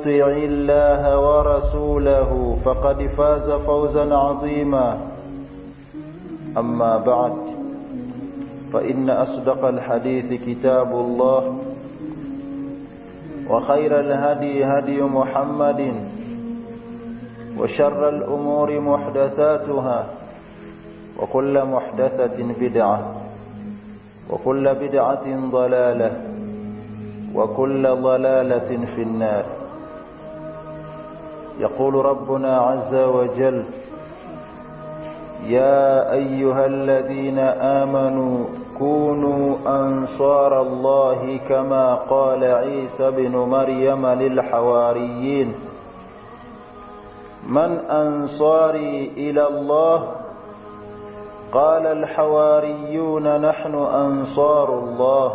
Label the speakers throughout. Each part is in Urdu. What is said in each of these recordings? Speaker 1: يطع الله ورسوله فقد فاز فوزا عظيما أما بعد فإن أصدق الحديث كتاب الله وخير الهدي هدي محمد وشر الأمور محدثاتها وكل محدثة بدعة وكل بدعة ضلالة وكل ضلالة في النار يقول ربنا عز وجل يا أيها الذين آمنوا كونوا أنصار الله كما قال عيسى بن مريم للحواريين من أنصاري إلى الله قال الحواريون نحن أنصار الله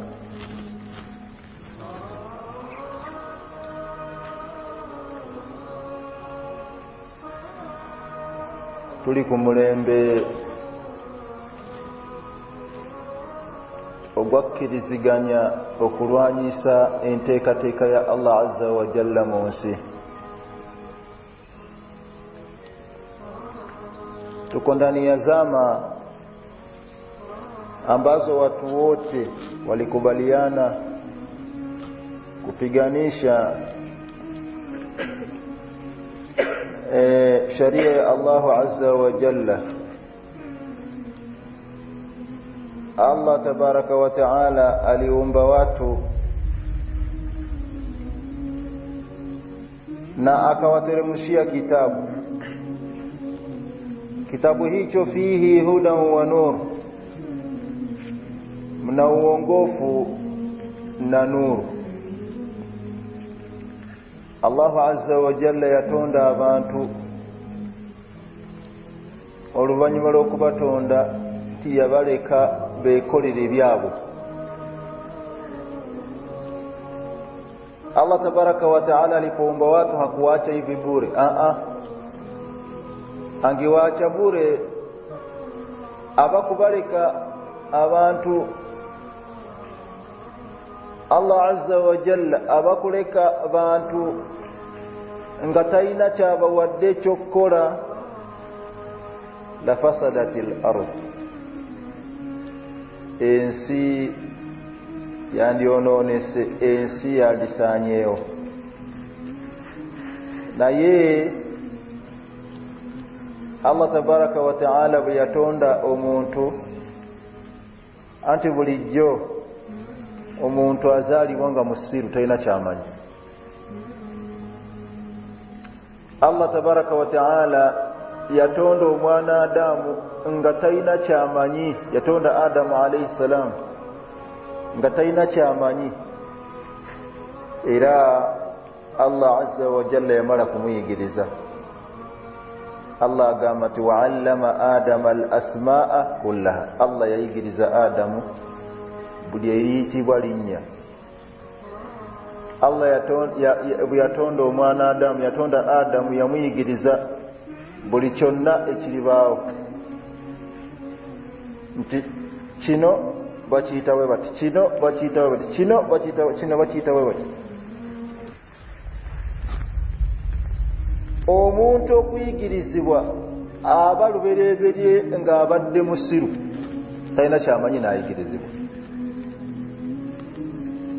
Speaker 1: پوری کم بکی گانیا پکوروا نا اینٹے کھاتے کلو گر لوسی تو جام آمباز
Speaker 2: شری اللہ اللہ
Speaker 1: علی نہ آشیا کتاب کتاب ہی چو ہی نور گوف نہ اللہ اور اللہ تبالی پوا تو چوڑی برک آلبیا ٹوڈ او موٹو آٹو اللہ تو آدم علام گئی نچیا مانی ارا اللہ مرک می گریزا اللہ اللہ بڑی والد مدا مندہ میری بڑی چون نا چی نو بچی بات بچو آباد آ مشرو تینس مجھے گیو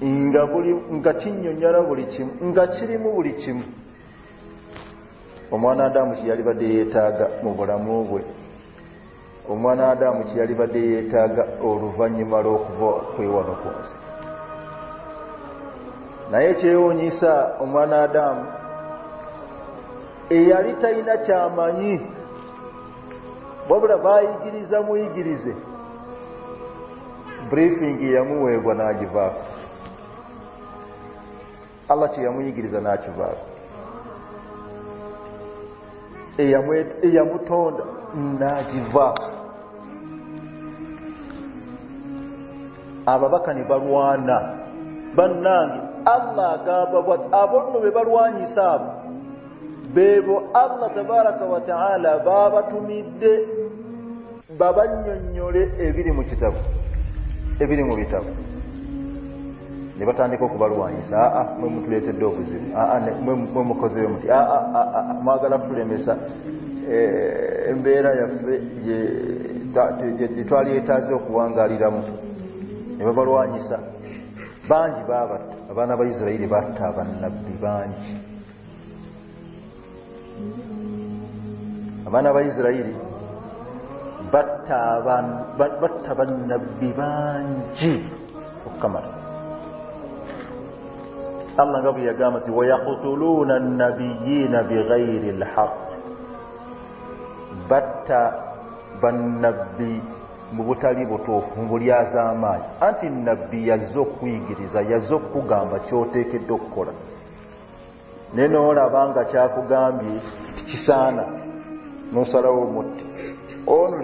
Speaker 1: گاچراڑیم گا چھری موڑیمان چیری باد موبا میم امانا دام چیاری بادا نما رو چ نسا امانا دام تاری باب گری زا می گری بری گیا موب ن اللہ سے ناجوا نا باقاعبان بٹان کو بڑوں سے دوسرا گاری سام لا بھی گا کولو نبی نبی گئی بتا بن نبی میری بتو ہائی این نبی زخوی گری جو گام کے دکڑ نینا بان گیا کو گامی کسان نوسرا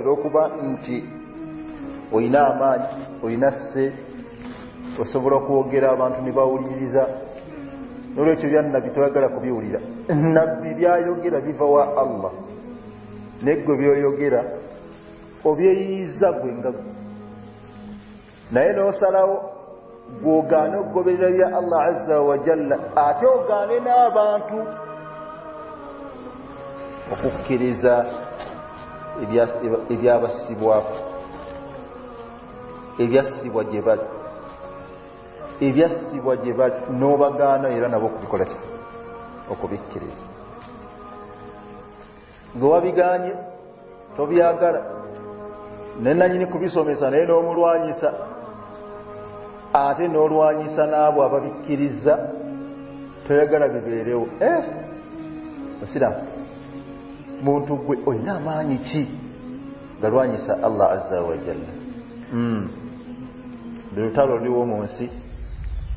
Speaker 1: موقبہ اچھی اینا مائ اے سب بر گرا بانت نیبا نو لویا نبی تھوڑا کرو گی ری بوا اللہ نیکرا کبھی جا گو نئے نو سر گانوی اللہ جی بات نوبا گانا نا بکری نواب بھی گانی آ گارا نینی سبھی سن نو مروا آتے نو روا نسان بوا با بھی کارا بھی گیروا مانی گروا نیسا اللہ درٹ موسی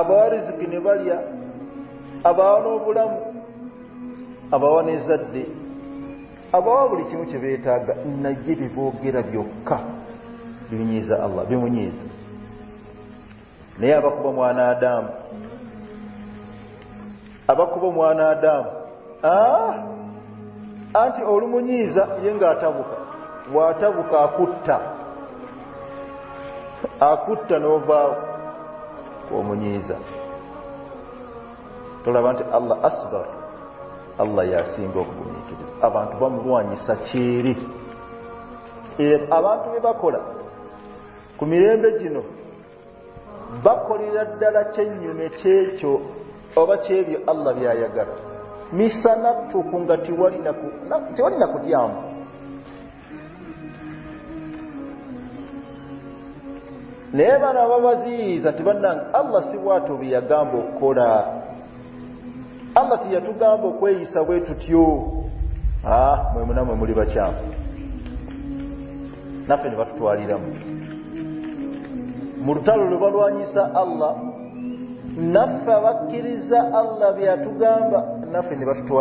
Speaker 1: آبا رکی باریا نو بڑھ آبا نی آبا برسی میرے گانے گی بھی بو گیر اللہ بھی مجھے نی آبا کو موانا دبا کو موانوا بوا آپ omunyiiza tolaba nti allah asbar allah yasinga okugumiikiriza abantu bamulwanyisa kyeri abantu bye bakola ku mirembe gino bakolera ddala kyennyume kyekyo oba kyebyo allah byayagala misana ttuku nga tewali nakutyamu لے بابو گیا تو بک ہوتیو ہا مجھ نا پھینے بات مرتا لو آئی اللہ نفا باکا بھی پھینے بات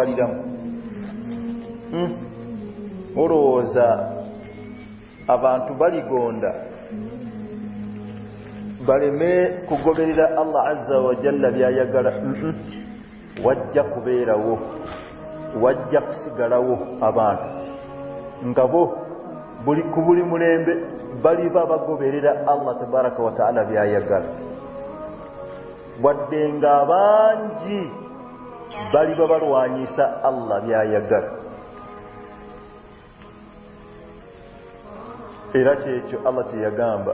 Speaker 1: برآباری گنڈا بڑے گوبھی د ال اللہ گڑ وجے گڑی بڑی بلت برک الڈے گا سل ویا گھر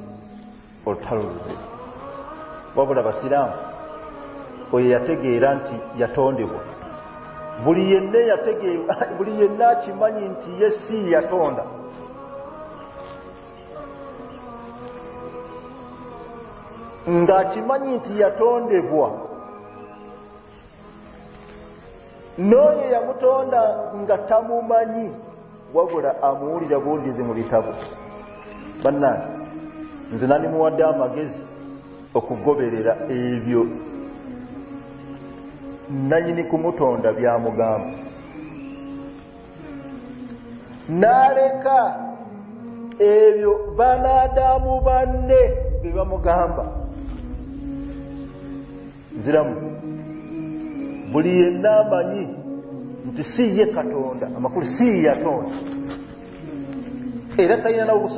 Speaker 1: بڑا باشام گئی ران چیتو بڑی بڑی منڈا مندو نئی مندا مو می بڑا آمدی اڑی تب م دام گرا نئی نمایا مہم بالم بڑی بانی سی ایک مک سی آئی تین اس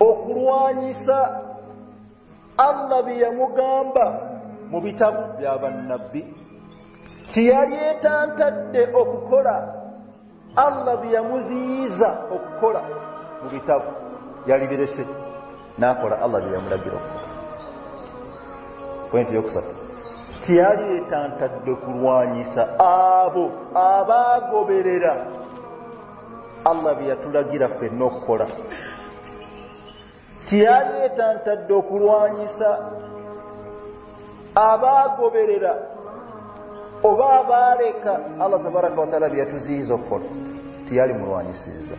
Speaker 1: مو گم چیئاری میزا مبیت سے ملا گرافی را الیا گرافی نخڑا kiyaleeta ntadde okulwanyisa abagoberera oba abaleka allah tabaraka wataala byeyatuziyiza okukola tiyali mulwanyisiza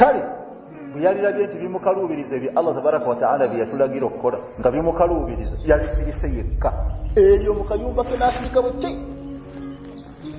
Speaker 1: kale bweyalirabye nti bimukaluubiriza ebyo allah tabaraka wataala byeyatulagira okukola nga bimukaluubiriza yabisirise yekka eyo mukayumba kenasirika bwekki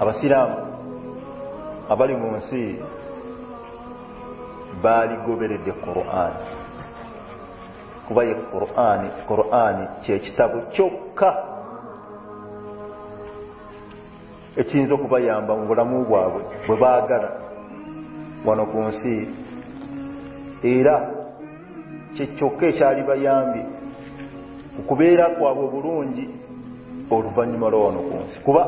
Speaker 1: اب سی رام ابلی موسی بال گوبر کور آن کب کور آنے آنے چاپ چوکی چبیامبڑ مو کو گر وسی چاری بیامبی کبھیر کو پنمرو کو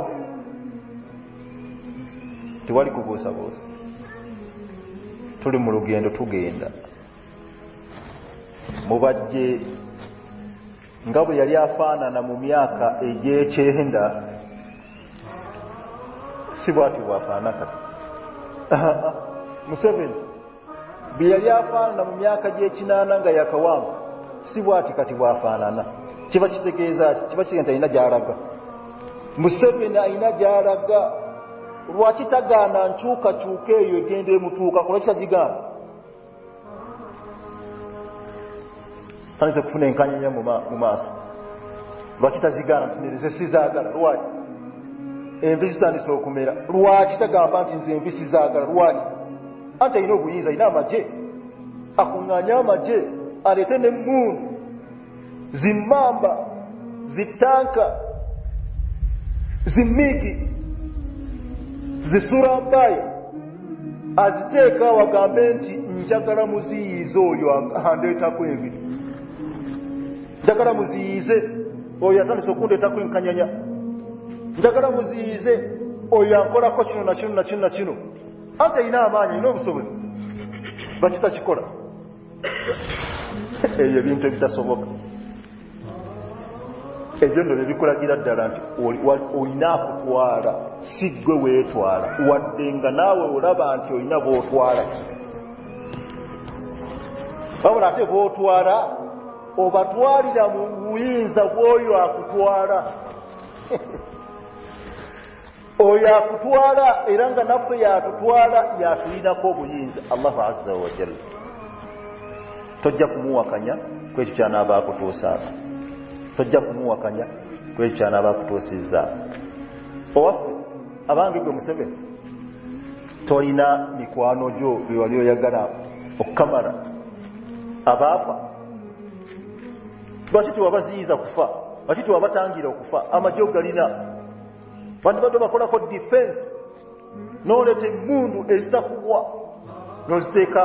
Speaker 1: والی کو گوس ابو تھوڑی مرو گے ٹھگے اندی گا بری پان نومی چی ہند سواٹھی وا پا نتی مسبینیا کا گیا کم سو آتی نا چکے چبت سے موسبین این جی ر روچی تک گانچو کا متو کا ساجی گان سے فن کام مواچی ساج گان چھ سیجا گھر ایسے کمیر روا چگا سر بھی سیجاگر روای اوی سہ مجھے آخ گانا مجھے ارے نمبر کی جیسو رام بھائی آج سے مجھے کوئی جکڑا مجھے سب کو ڈیٹا کون جکڑا مجھے کوشن ناچ ناچن ناچنوا مانو سو بچوڑا سو جب منہ آخا کچھ چنابا پٹو سارا جب نو آیا کوئی چان پوسی ابھی مسئلہ تھوڑی نا کو گرا مر ابھی توز مجھے تو آگے روپ اوکرین پنکھ دیف نو روز دیکھا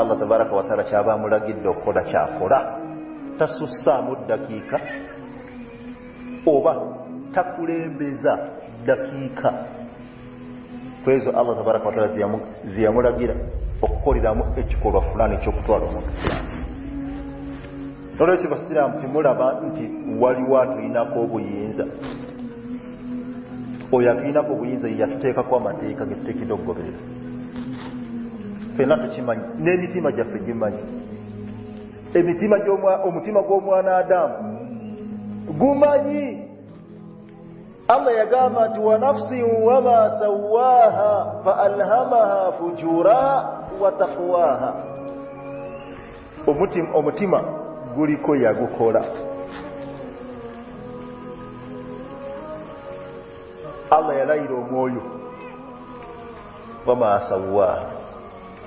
Speaker 1: اللہ تب کو چا با موڑے دام کو چکت تھوڑے سے پھر نی مانی ایمتیما گوانا دام گئی نب سیوا میری کوئی رو گما سوا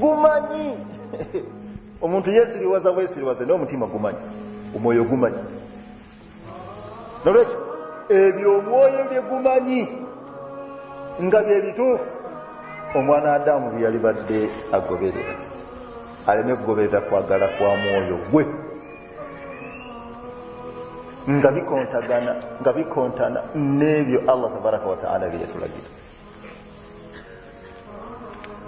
Speaker 1: گومانی گمانی بارے گو داخوا رکھوا می بھی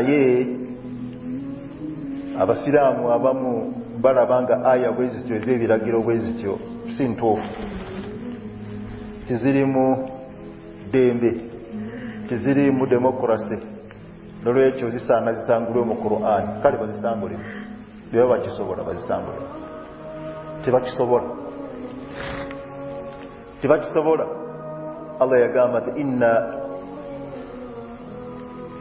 Speaker 1: یہ سو آنگ آئی بھائی جی بھئیو سنٹو کم دے دے جی مدے مکوراس آپ مکرو آئی بچہ بھائی سب ٹیب الگ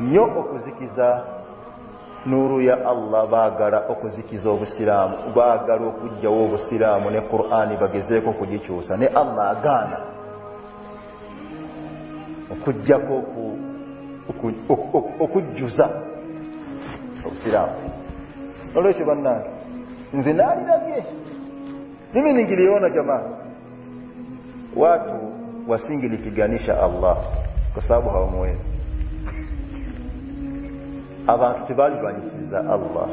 Speaker 1: نو کو ذکی جا نورویا اللہ وا گڑا اکو ذکی زو بشرام وا گاڑو سیرام خورآ بگی زیا کو سن اللہ گانا چند وہ سنگیلی کی گانے اللہ کسا مو abantu tebalirwanyisiriza allah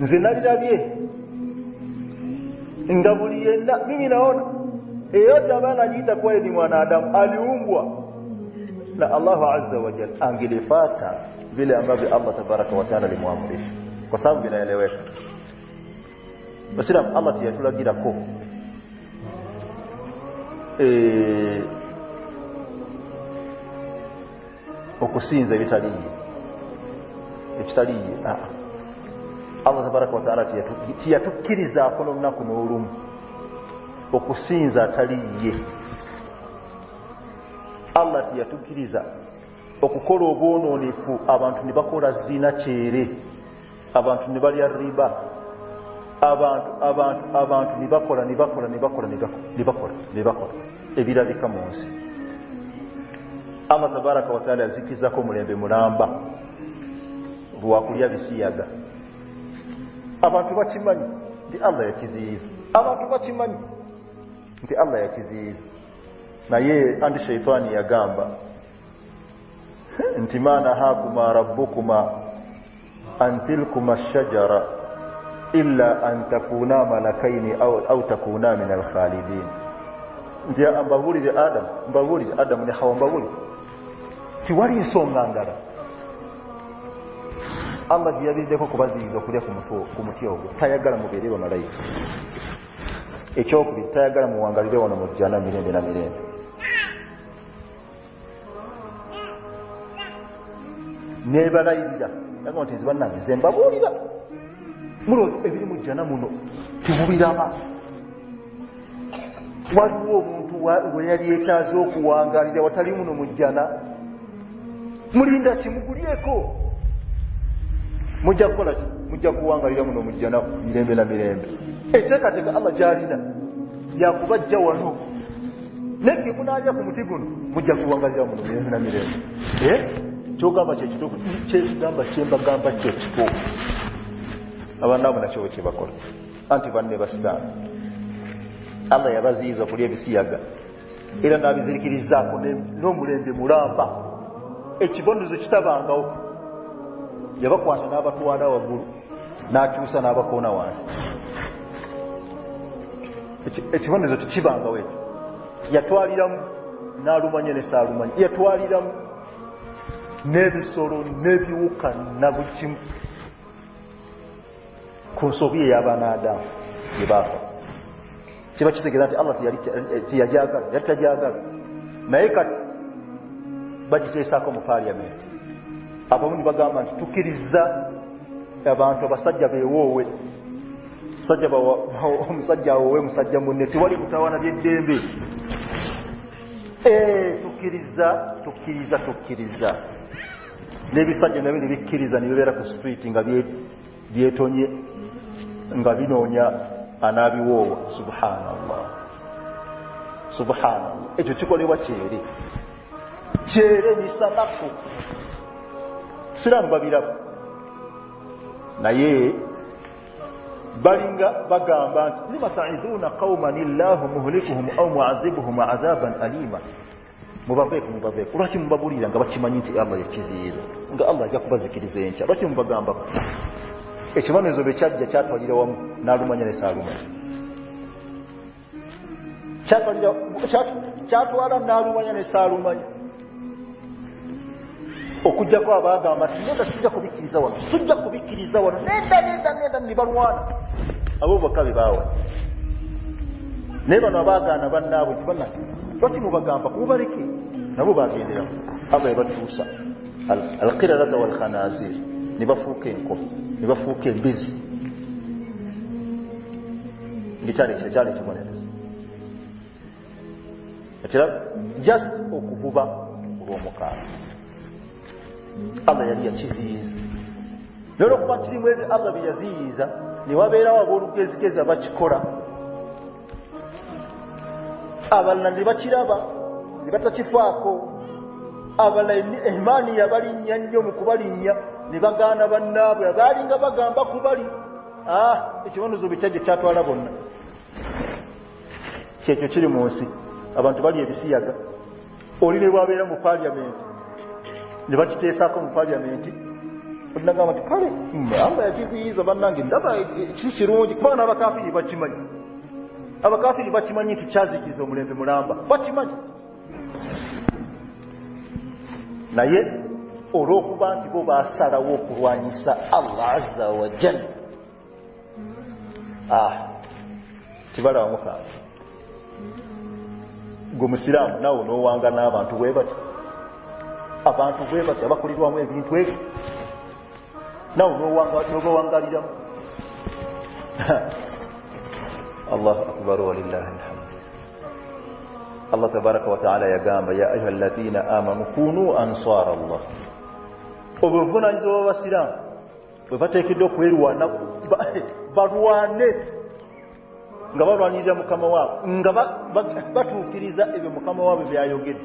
Speaker 1: nze nalirabye nga buli yenna mimi naona eyote aba najiita kwaye ni mwanadamu aliumbwa na allahu aza wajal angilifata vile ambavyo allah tabaraka wataala alimwamrisha kwa sababu vinaeleweka basilam allah tiyatulagirako وہ کوسی جی تاری جا کون کو نور اکوسی آرجا رو گ نو نیپو آبان جی نا چیر آبان یہ بھی راوس آر کا بارہ کو چل جا کو میرے مہا ہم کو یہ سی پانیما نا کمار بوکما مجرو نام اوت کو خالی آدم نے والا ہماری دیکھو دیکھو گرمائی
Speaker 2: ایچویا
Speaker 1: گرم گاڑی دے وہ نام مجھے نا نی بائی جانچ مجھے نا منوی رام پوا گاڑی داری منو مجھا mulinda simugulyeko mujja kukola ki mujja kuwangalira muno mujja naku mirembe na mirembe eteekateeka allah gyalina yakubajja jja wano nege munalya ku muti guno mujja kuwangalira muno mirembe na mirembe kyogamba kyekitoku kyekigamba kyembagamba kyo kitoku nakyo abo kyebakola anti banne basiraamu allah yabaziyiza kuly ebisiyaga era nabizirikirizaako n'omulembe mulamba یہ چونچا بھائی یہاں نہ بچے سا کو مل جی ابھی سجا سجیری سج نوی نوکری ز نی رکھا بھی نوابی نو چیری chere misata ko siranu babirabo naye balinga bagamba nti lima taiduna qauman illahu muhlikuhum au muazibuhum azaban alima mubaveeko mubaveeko lwaki mubabulira nga bakimanyi nti allah yakiziyiza nga allah ajja kubazikiriza enkya lwaki mubagambako ekibonezo bwe kyajja kyatwalira wamu n'alumanya ne saalumanya kyatwala n'alumanya ne saalumanya okujja kwa baga amati nenda sija kubikiriza wano sija kubikiriza wano nenda nenda nenda ni barwana abo bakabi bawo nebano abagana bannaabwe kibana lwaki mubagamba kubaleke nabo bagendera abo ebatuusa alqirarata walkhanazir nibafuuka enkofu nibafuuka embizi ngekyali kyo kyali kibonereza ekira just okuvuba kuba omukaaga allah yali yakiziyiza naye olwokuba kirimu ebyo allah bye yaziyiza ne wabeerawo ab'olugezigezi abakikola abalala ne bakiraba ne batakifaako abalala emaani yabalinnya nnyo mu kubalinnya ne bagaana bannaabwe abaalinga bagamba ku bali ekibonezo bikyajjo kyatwala bonna kyekyo kiri mu nsi abantu bali ebisiyaga oli ne bwabeera mu paliamenti بچتے سب پہ جاگا گندا با سو کافی بچی من کافی بچی من چاہیے گوم شرام نہ بانٹو abantu bwe bati abakolebwamu ebintu ebyo nawe nobawangaliramu allahu akbar walillahi alhamdu Allah tabaraka wa ta'ala yagamba ya ayuha ayyuhalladhina amanu kunu ansar Allah obuvunaanyizibwa bw'abasiraamu bwe bateekeddwa okwerwana balwane nga balwanirira mukama waabwe nga batuukiriza ebyo mukama waabwe byayogedde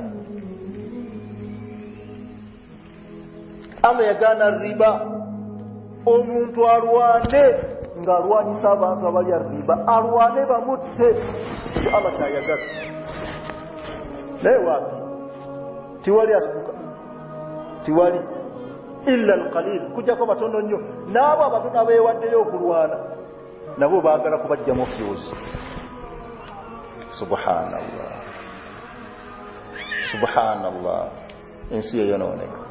Speaker 1: تیوری آواریری چھوٹوں نہ وہ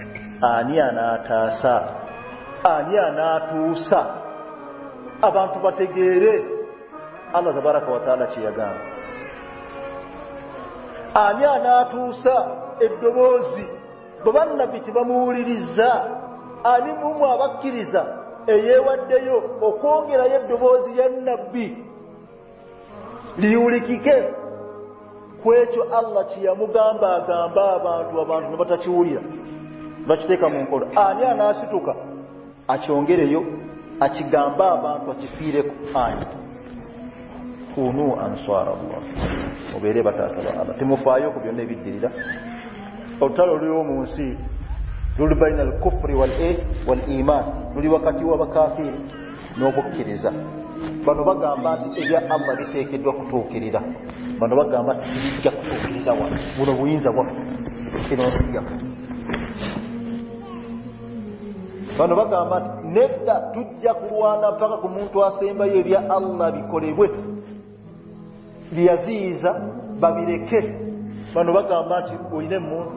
Speaker 1: بانتوبیر باراتبی بڑی آ ما بے بکا بویا نبی اڑی کی مو گامیہ من کو آنے آنا چیٹ اچھے ہوں گے بنوا گا بنوا گا bano bagamba nti nedda tujja kulwana paka ku muntu asembayo ebya allah bikolebwe byaziyiza babireke bano bagamba nti olina emundu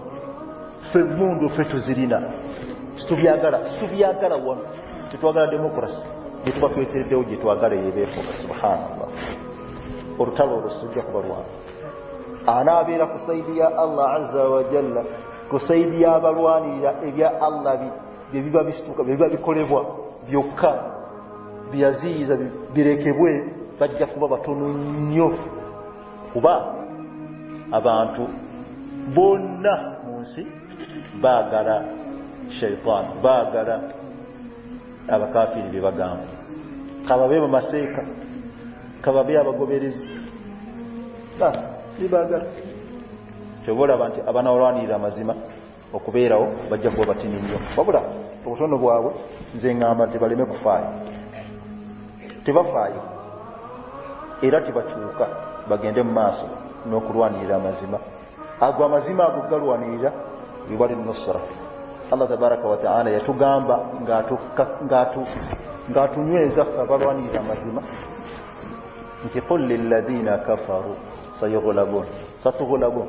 Speaker 1: fe mundu fe tuzirina situbyagala situbyagala wano tetwagala demokrasi gyetuba tweteredewo gyetwagala yebeefu subhanallah olutalo olwo sijja kuba lwana anaabeera ku saidi ya allah aza wajalla ku saidi yabalwanirira ebya allah bi جی جی ریوئے بھائی کباب بات نوبا آبا آنٹو بن منسی با گارا شرپ با گارا آبا کپی گانا ماسک آبان زیما کو بیرواؤ بجواچی بوڑھا تو بو آب جن والی میں پائے بائی یہ رات بات بگیں جو نکروانی آگوا مزیم آگو گلوانی بار گاٹوانی بن ستولا بن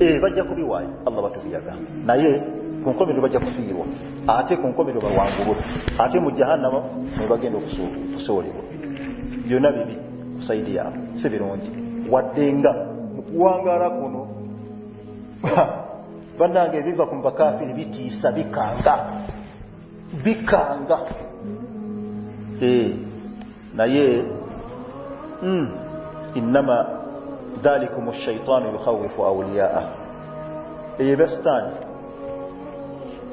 Speaker 1: اللہ وقت نیے کم کو میرے بچپن آجے کم کو میرے گا آج مجھا نمبر کے نو سویب یہ بھی سی بھی آ سی بھی روزی و دیں گا رو بن گے بکا پھر بھی جی سبھی کا ذلكم الشيطان أولياءه إيبستان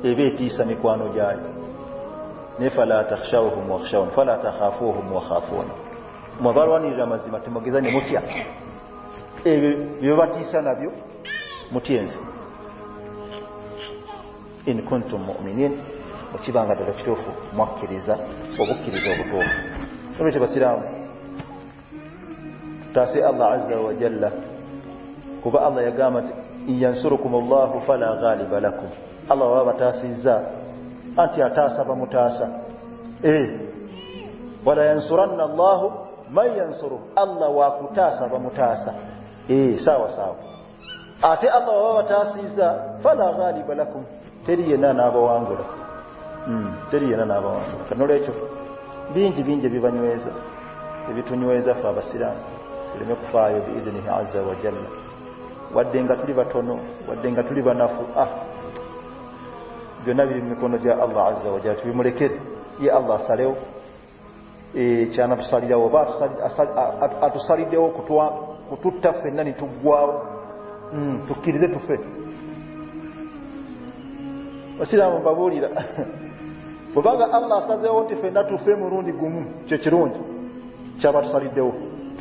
Speaker 1: إيبيتي پولیس جاي نفلا تخشوهم سیاؤ فلا تخافوهم وخافون ما متيا ہاپو مافو ماروانی متھی سنا بھی متھین سے بن گا رکھوا نبيت شرام جاؤ جللایا گا مجھے ایئن سرو لو فلا گا لاکھ اوا تاسی آٹھ آٹا سا با مٹا آسان سر ان لو مئی سرو آل آسا بتا سا سا آٹھ اوا بات پلا گلی بالکل ترین آوگ ترین نوجی بوائے جاپا باسی گٹلی گٹلی مڑے یہ ہل آسا لو یہ چنا پر ساری آؤ ساری دٹوا پہ گوا دے تھے بابو سونا ٹوپے مرو گچرو چبر ساری دو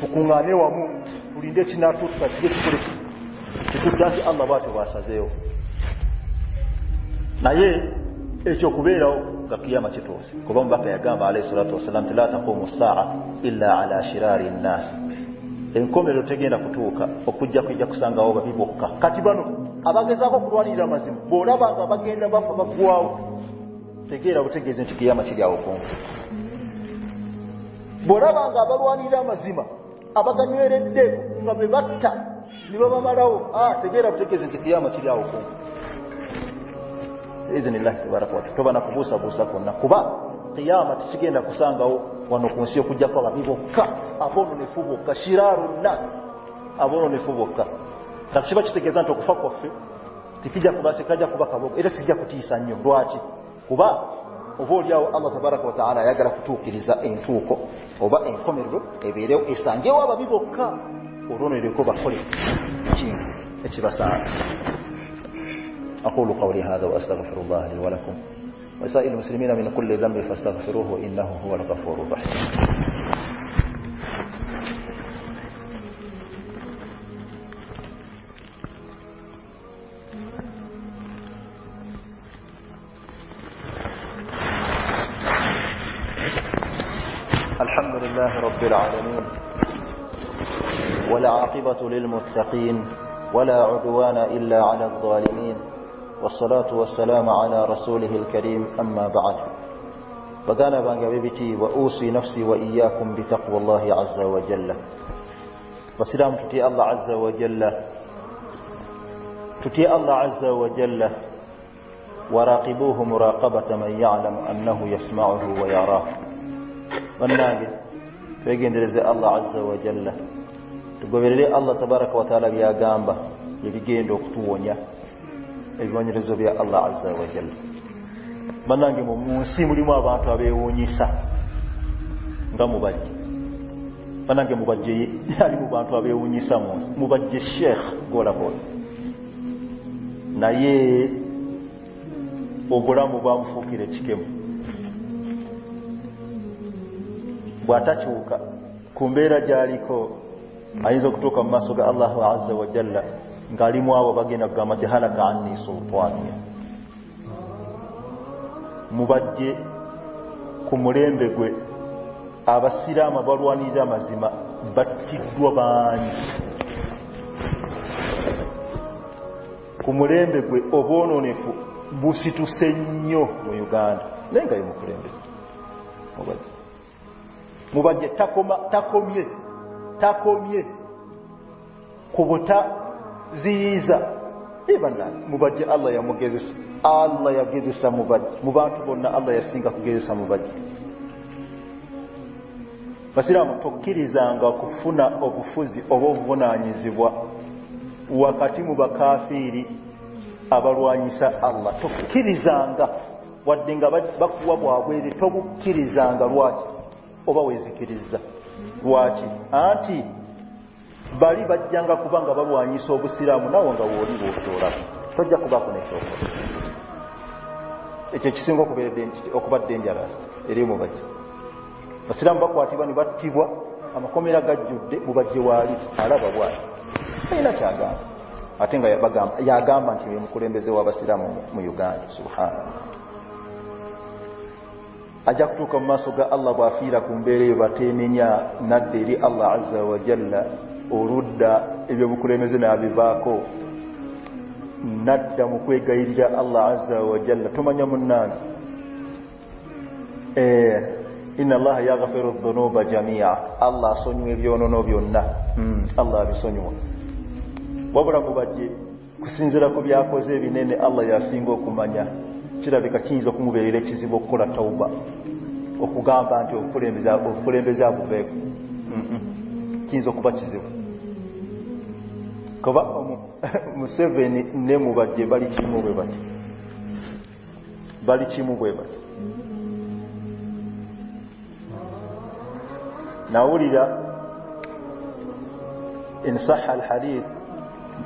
Speaker 1: tukuŋŋaane wamu tulinde kinatuutuka kijje tukoleki tetudda nti allah bwatyo bwasazeewo naye ekyo kubeerawo nga kiyama kituuse kuba mubaka yagamba alayhi salatu wassalam ti la taqumu saa illa ala shiraari nnaasi enkomerero tegenda kutuuka okujja kujja kusangawo babi bokka kati bano abagezaako okulwanirira amazima bw'olaba nga bagenda bafa baggwawo tegeera butegeeze nti kiyama kiri awo kumpi bw'olaba nga amazima abaganyweredde nga be batta ne babamalawo tegeera butegeeze nti kiyama kiri awo ku izinillahi tabaraka wata toba nakubuusabuusa kwonna kuba kiyama tekigenda kusangawo wano ku nsi okujjaku ababi bokka abononefu bokka shiraru nnas abononefu bokka kati kiba kitegeeza nti okufa kwaffe tekijja kuba tekajja kuba kabogo era sijja kutiisa nnyo lwaki kuba obaolyawo allah tabaraka wataala ayagala kutuukiriza entuuko oba enkomerero ebeerewo esangewo ababi bokka olwonereko bakole kintu ekibasaana aqulu qawli hatha waastaghfiru llaha li walakum wasaa'ir lmuslimina min kulli dhambi fastaghfiruhu innahu huwa algafuru rrahim للمتقين ولا عدوان إلا على الظالمين والصلاة والسلام على رسوله الكريم أما بعد وقال بان قبيبتي وأوصي نفسي وإياكم بتقوى الله عز وجل وسلام تتي الله عز وجل تتي الله عز وجل وراقبوه مراقبة من يعلم أنه يسمعه ويراه والناقل فيقين رزي الله عز وجل گ اللہ تبارہ کوتار گیا گا گے لوگ تو اللہ بنانا موبائل بنانا موبائل گوڑا بول نائی وہ گوڑا موبام فوکی رکے بات چوکا کمبیرا جاری کو آئی اکٹو کا ماسو اللہ گاڑی موا با گینگا مدا گانے سوپوانی کمرے کو بڑوانی کمرے کو مب گیز آلیا گیزا موبائل مبا کی بننا آلیا گو گیزا موبائل کا موبا فریونیسا کھیری جاگا کیرو بال بجیاں بنگا بابو سریام ڈینجراسے سرامبھی با بات گاڑی بابو گا آٹھ با گا گا منابا سراموں میو گانا اجو کما سو گا اللہ با فیرا کم یہ بات نٹ دے آللہ جاؤ جلنا اور کلینجنہ بھی باکو نٹ جام کوئی گئی اللہ جاؤ جلنا تھو میروجا اللہ سونی نوا اللہ بھی سونی بڑا کو باترا کو بھی آنے اللہ کو کن موگے ریکچر کورٹو گا فری کچھ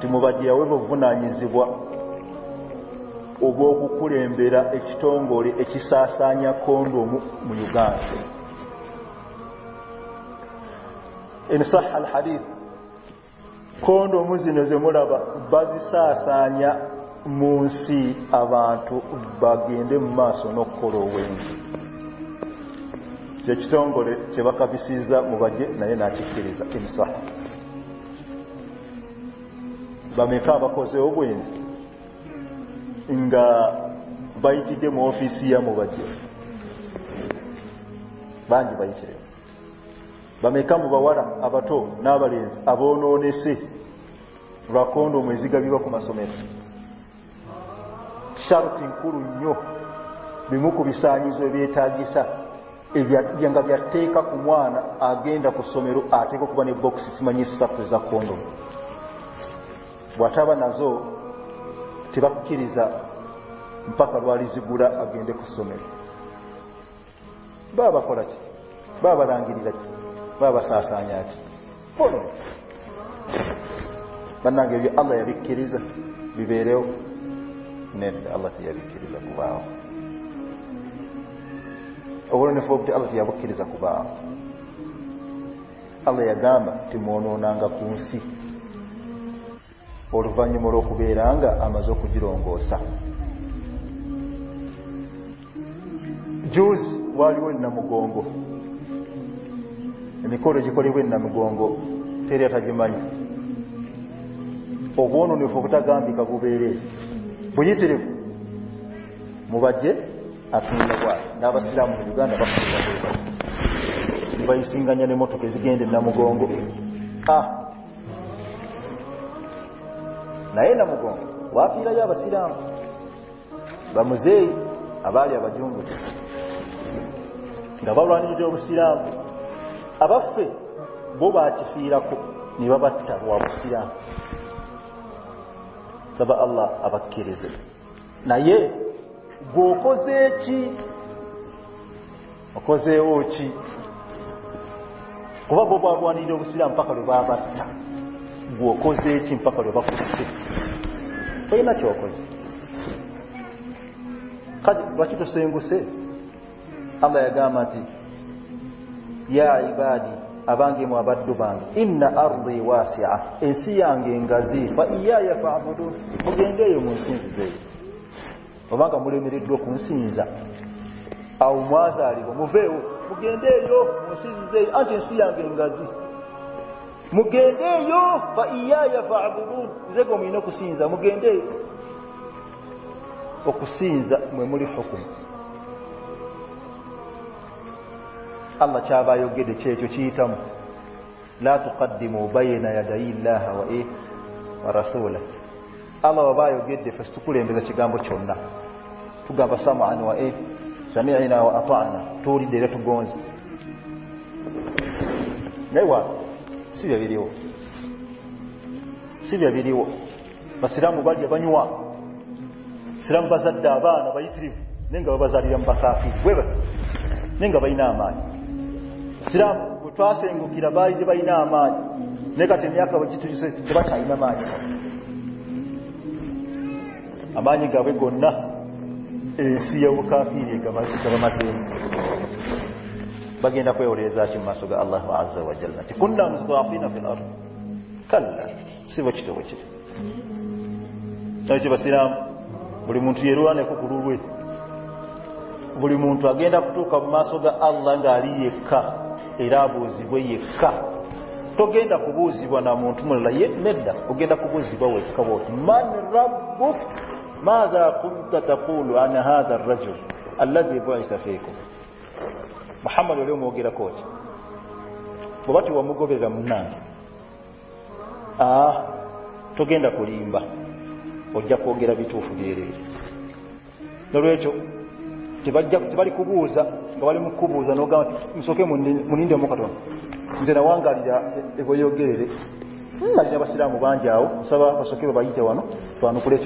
Speaker 1: موبائل ناسائل موبائل بوا کو موگا کندو منزی نمر بازی سنسی آباد با گیند ماسو نکروا بیگا ناجی ببھی کا بائک دیا موجود بھائی کا موبا وا آب نہ میزکا بھی مس میرے سر تین پور میسانی کا آگے روشم میرے آٹیک کو بکس منی اس کا جب کون و نازو وکیریزا بکرواڑی سے گوڑا ابھی دیکھ سو مل بابا کو اللہ وکریز ویر الگاؤ اور الگ الام تم مو نگا پونسی بڑکی مرو کو بیرا ہمارا زبروں گو سوزونی کوکتا گاندھی کا بیری بھجی تیرے مواد مٹر کے گیندے نا موبائل مجھے اللہ ابکیلو با نی جو سی رام پکڑوا بات کو چین چو سو گوسے ہم لائبری آبان گی موبائل ان سے کام میرے لو خوں سا جا رہا گے گا با یو گے چیچو چیت لو پیمو بینس آم بابا یو گے فسٹ کو چا بچوں گا بس آ سم اب توڑی دے رہی بھائی بھائی سرم بت بنا بھائی گزار بافی بھائی گا مل سرام گا سر موقع بھائی بہ نا نی کا بگے ڈوبو جیو نام جیسا بابا تک منا گے رکھو جب جب خوب اوزا بالکا منی جما کر وہاں گاڑی جاگے بس من جاؤ کے با جانوڑے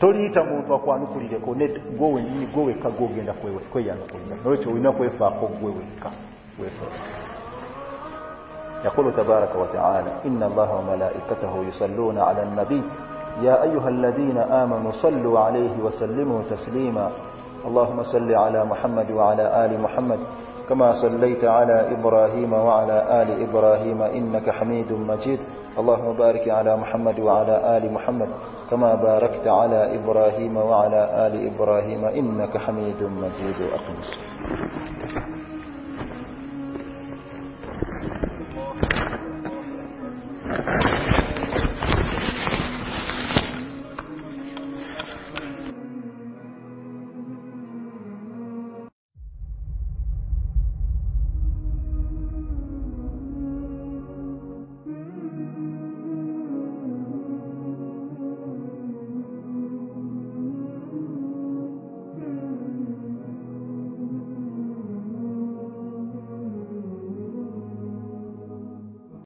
Speaker 1: toliyita muntu akwanukulireko gwe wenyini gwe wekka gwe ogenda kweyanukulira nolwekyo olina kwefaako gwe wekka يقول تبارك وتعالى إن الله وملائكته يصلون على النبي يا أيها الذين آمنوا صلوا عليه وسلموا تسليما اللهم صل على محمد وعلى آل محمد كما صليت على إبراهيم وعلى آل إبراهيم إنك حميد مجيد اللهم بارك على محمد وعلى آل محمد كما باركت على إبراهيم وعلى آل إبراهيم إنك حميد مجيد أقنص Thank you.